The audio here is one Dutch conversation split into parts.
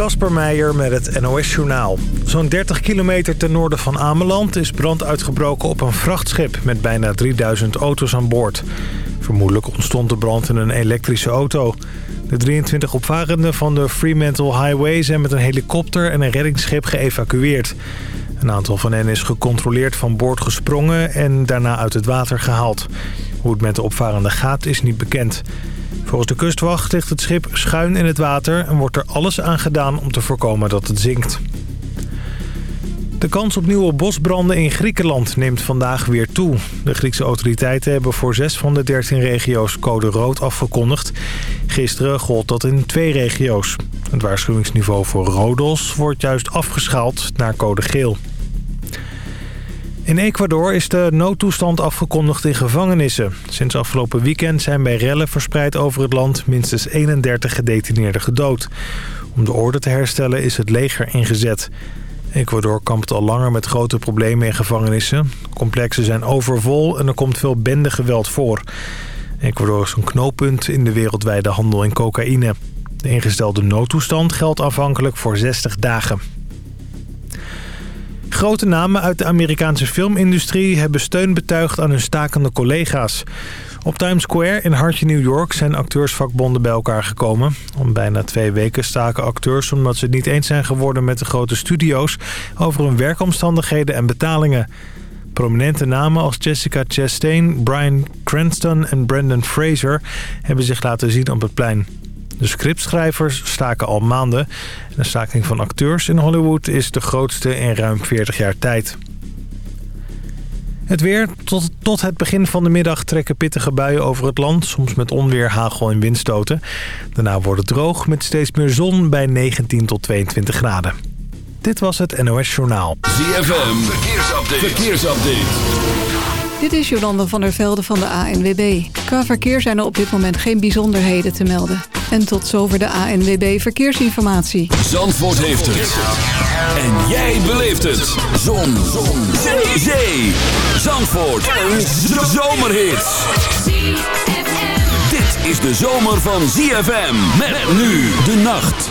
Kasper Meijer met het NOS-journaal. Zo'n 30 kilometer ten noorden van Ameland is brand uitgebroken op een vrachtschip met bijna 3000 auto's aan boord. Vermoedelijk ontstond de brand in een elektrische auto. De 23 opvarenden van de Fremantle Highway zijn met een helikopter en een reddingsschip geëvacueerd. Een aantal van hen is gecontroleerd van boord gesprongen en daarna uit het water gehaald. Hoe het met de opvarenden gaat is niet bekend. Volgens de kustwacht ligt het schip schuin in het water... en wordt er alles aan gedaan om te voorkomen dat het zinkt. De kans op nieuwe bosbranden in Griekenland neemt vandaag weer toe. De Griekse autoriteiten hebben voor zes van de 13 regio's code rood afgekondigd. Gisteren gold dat in twee regio's. Het waarschuwingsniveau voor Rodos wordt juist afgeschaald naar code geel. In Ecuador is de noodtoestand afgekondigd in gevangenissen. Sinds afgelopen weekend zijn bij rellen verspreid over het land minstens 31 gedetineerden gedood. Om de orde te herstellen is het leger ingezet. Ecuador kampt al langer met grote problemen in gevangenissen. Complexen zijn overvol en er komt veel bendegeweld voor. Ecuador is een knooppunt in de wereldwijde handel in cocaïne. De ingestelde noodtoestand geldt afhankelijk voor 60 dagen. Grote namen uit de Amerikaanse filmindustrie hebben steun betuigd aan hun stakende collega's. Op Times Square in hartje New York zijn acteursvakbonden bij elkaar gekomen. Om bijna twee weken staken acteurs omdat ze het niet eens zijn geworden met de grote studio's... over hun werkomstandigheden en betalingen. Prominente namen als Jessica Chastain, Brian Cranston en Brendan Fraser hebben zich laten zien op het plein. De scriptschrijvers staken al maanden. De staking van acteurs in Hollywood is de grootste in ruim 40 jaar tijd. Het weer. Tot, tot het begin van de middag trekken pittige buien over het land. Soms met onweer, hagel en windstoten. Daarna wordt het droog met steeds meer zon bij 19 tot 22 graden. Dit was het NOS Journaal. ZFM. Verkeersupdate. Verkeersupdate. Dit is Jolanda van der Velde van de ANWB. Qua verkeer zijn er op dit moment geen bijzonderheden te melden. En tot zover de ANWB Verkeersinformatie. Zandvoort heeft het. En jij beleeft het. Zon. Zon. Zee. Zee. Zandvoort. Een zomerhit. Dit is de zomer van ZFM. Met nu de nacht.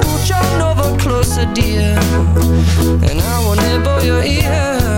Escucha un nuevo closer, dear. And I will nibble your ear.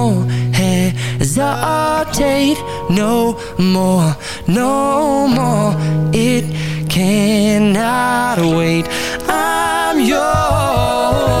Cause take no more, no more. It cannot wait. I'm yours.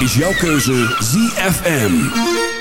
is jouw keuze ZFM.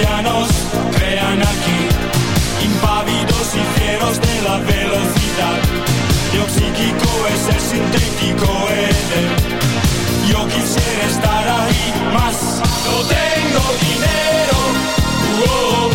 troyanos crean aquí, impávidos y fieros de la velocidad. Yo psíquico es el sintético éter. Yo quisiera estar ahí, más no tengo dinero. Uh.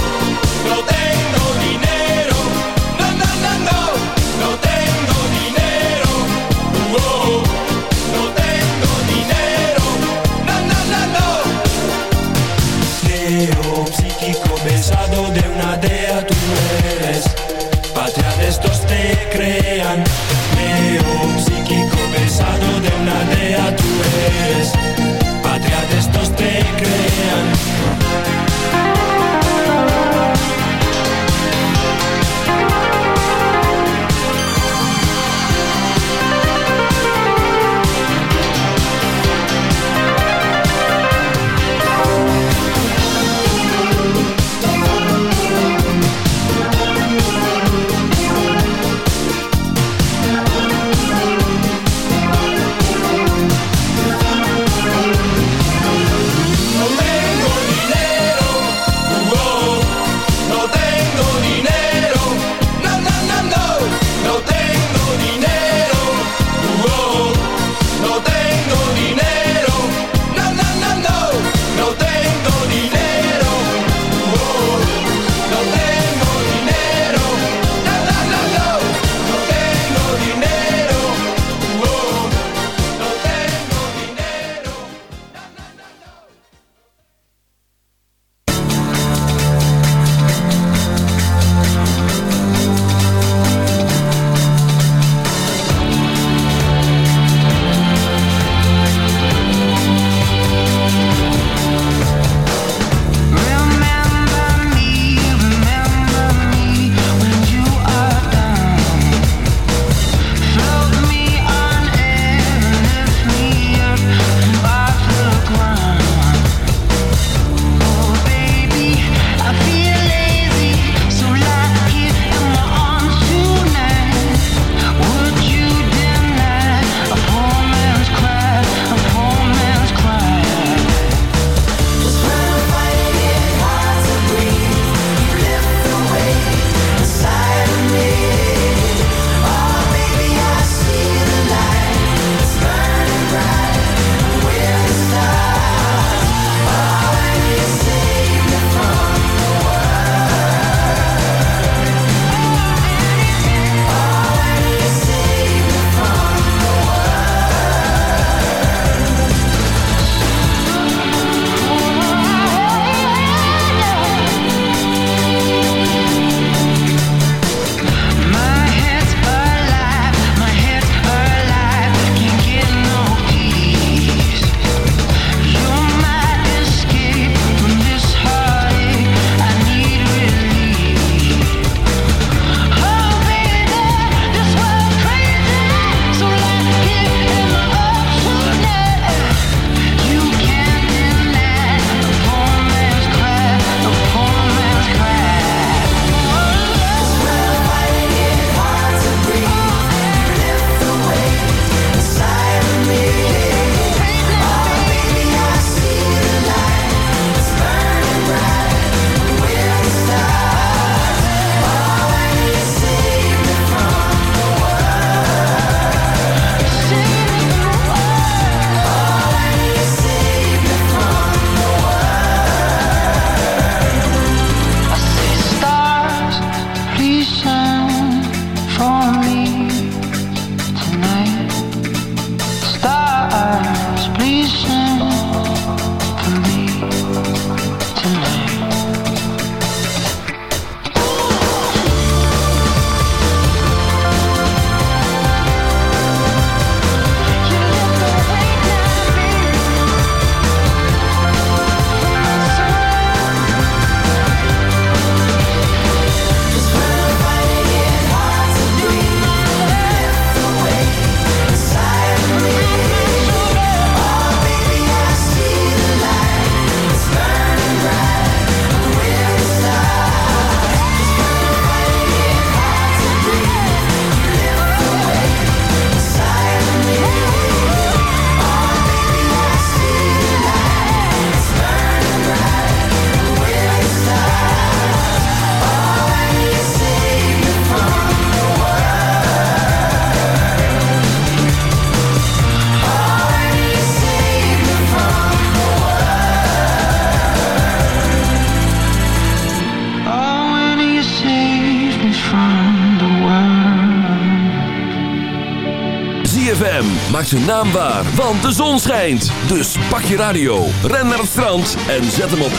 Maakt zijn naam waar, want de zon schijnt. Dus pak je radio, ren naar het strand en zet hem op 106.9.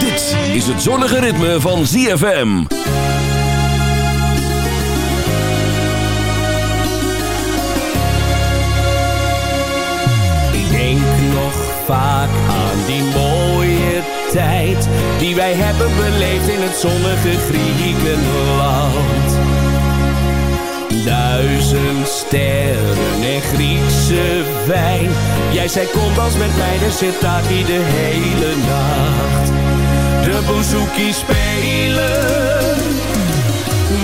Dit is het zonnige ritme van ZFM. Ik denk nog vaak aan die mooie tijd die wij hebben beleefd in het zonnige Griekenland. Duizend sterren en Griekse wijn. Jij zei kom dans met mij, de sitaki de hele nacht. De bouzouki spelen.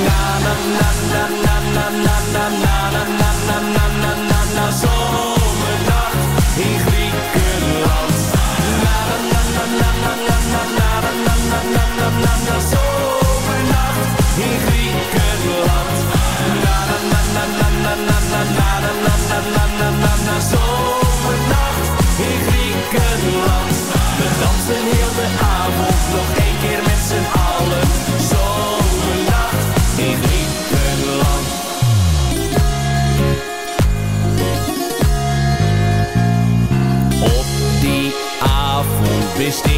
Na na na na na na na na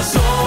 corazón.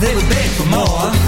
they were begging for more.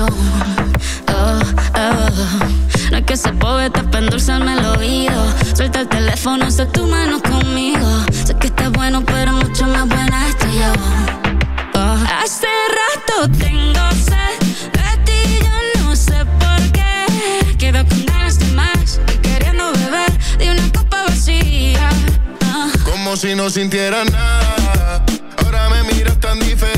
Oh, oh. No es que se poeta para endulzarme el oído. Suelta el teléfono, sé tu mano conmigo. Sé que estás bueno, pero mucho más buena estoy yo. Oh. Hace rato tengo sed de ti, yo no sé por qué. Quedo con ganas de más y queriendo beber de una copa vacía. Como si no sintiera nada. Ahora me miras tan diferente.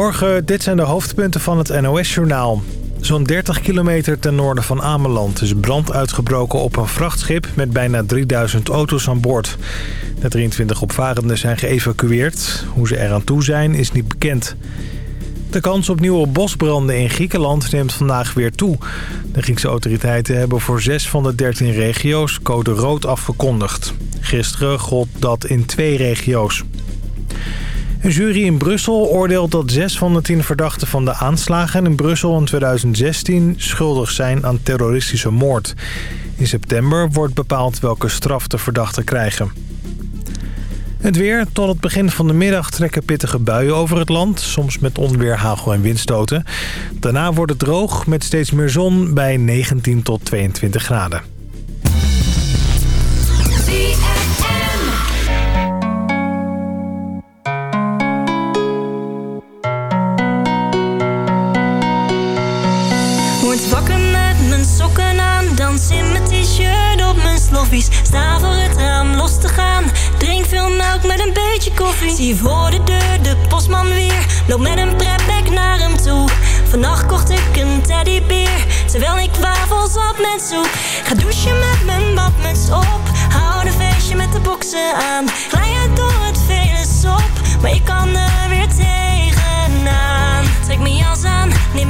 Goedemorgen, dit zijn de hoofdpunten van het NOS-journaal. Zo'n 30 kilometer ten noorden van Ameland is brand uitgebroken op een vrachtschip met bijna 3000 auto's aan boord. De 23 opvarenden zijn geëvacueerd. Hoe ze eraan toe zijn is niet bekend. De kans op nieuwe bosbranden in Griekenland neemt vandaag weer toe. De Griekse autoriteiten hebben voor zes van de 13 regio's code rood afgekondigd. Gisteren gold dat in twee regio's. Een jury in Brussel oordeelt dat zes van de tien verdachten van de aanslagen in Brussel in 2016 schuldig zijn aan terroristische moord. In september wordt bepaald welke straf de verdachten krijgen. Het weer. Tot het begin van de middag trekken pittige buien over het land. Soms met onweer, hagel en windstoten. Daarna wordt het droog met steeds meer zon bij 19 tot 22 graden. Sta voor het raam los te gaan, drink veel melk met een beetje koffie. Zie voor de deur de postman weer, loop met een prepback naar hem toe. Vannacht kocht ik een teddybeer, terwijl ik wafels op met soep. Ga douchen met mijn badmuts op, hou een feestje met de boksen aan. Glij uit door het vele sop, maar ik kan er weer tegenaan. Trek mijn jas aan, neem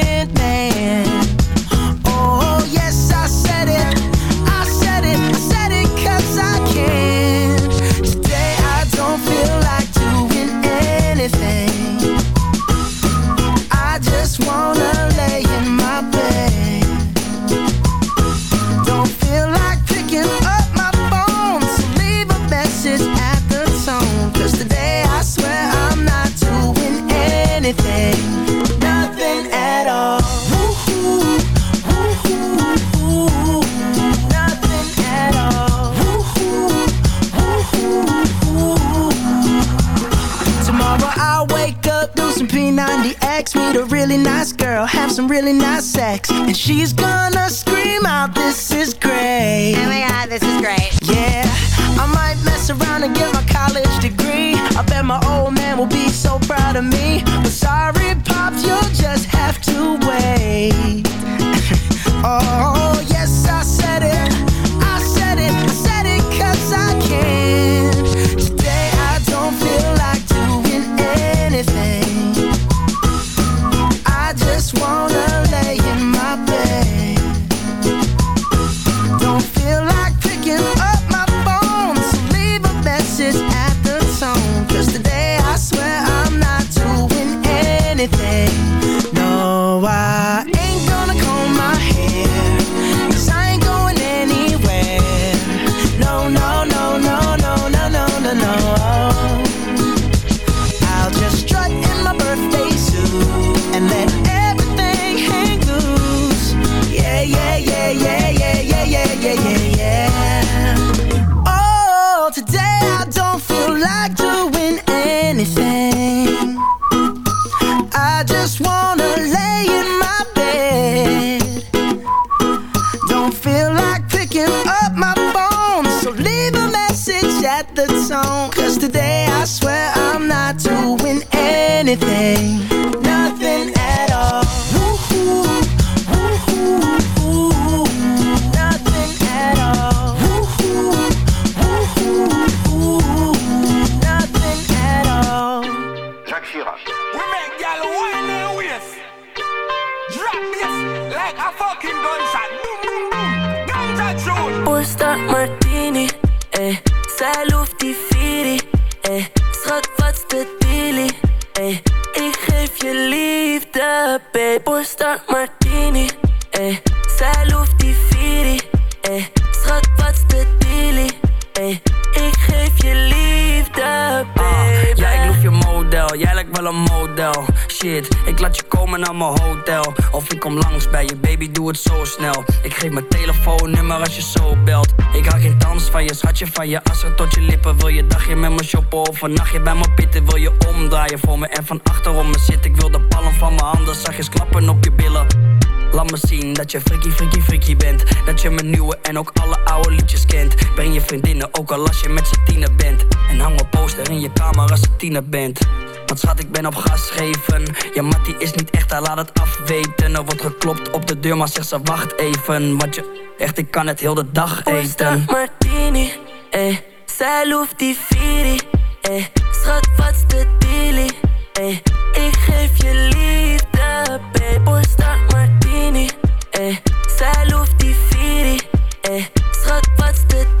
she's good. Met me shoppen of een nachtje bij me pitten Wil je omdraaien. Voor me en van achterom me zit Ik wil de palm van mijn handen zachtjes klappen op je billen. Laat me zien dat je freaky, freaky, freaky bent. Dat je mijn nieuwe en ook alle oude liedjes kent. Breng je vriendinnen ook al als je met z'n bent. En hang een poster in je kamer als je tiener bent. Want schat, ik ben op gas geven Ja, Mattie is niet echt, hij laat het afweten. Er wordt geklopt op de deur, maar zegt ze wacht even. Want je, echt, ik kan het heel de dag eten. Martini, eh. Zij loeft die Firi, eh. Schat, wat's de dealie, eh. Ik geef je liefde, babe. Oosterd Martini, eh. Zij loeft die Firi, eh. Schat, wat's de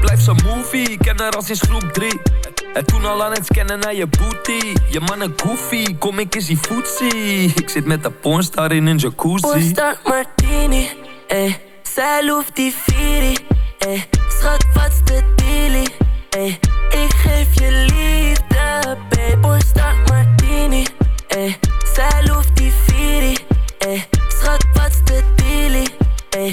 Blijf zo'n movie, ik ken haar als in groep 3 En toen al aan het scannen naar je booty. Je mannen goofy, kom ik eens die footsie. Ik zit met de pornstar in een jacuzzi. Pornstar martini, eh. Zij loeft die viri, eh. Schat, wat's de dealie, eh. Ik geef je liefde, babe. Pornstar martini, eh. Zij loeft die viri, eh. Schat, wat's de dealie, eh.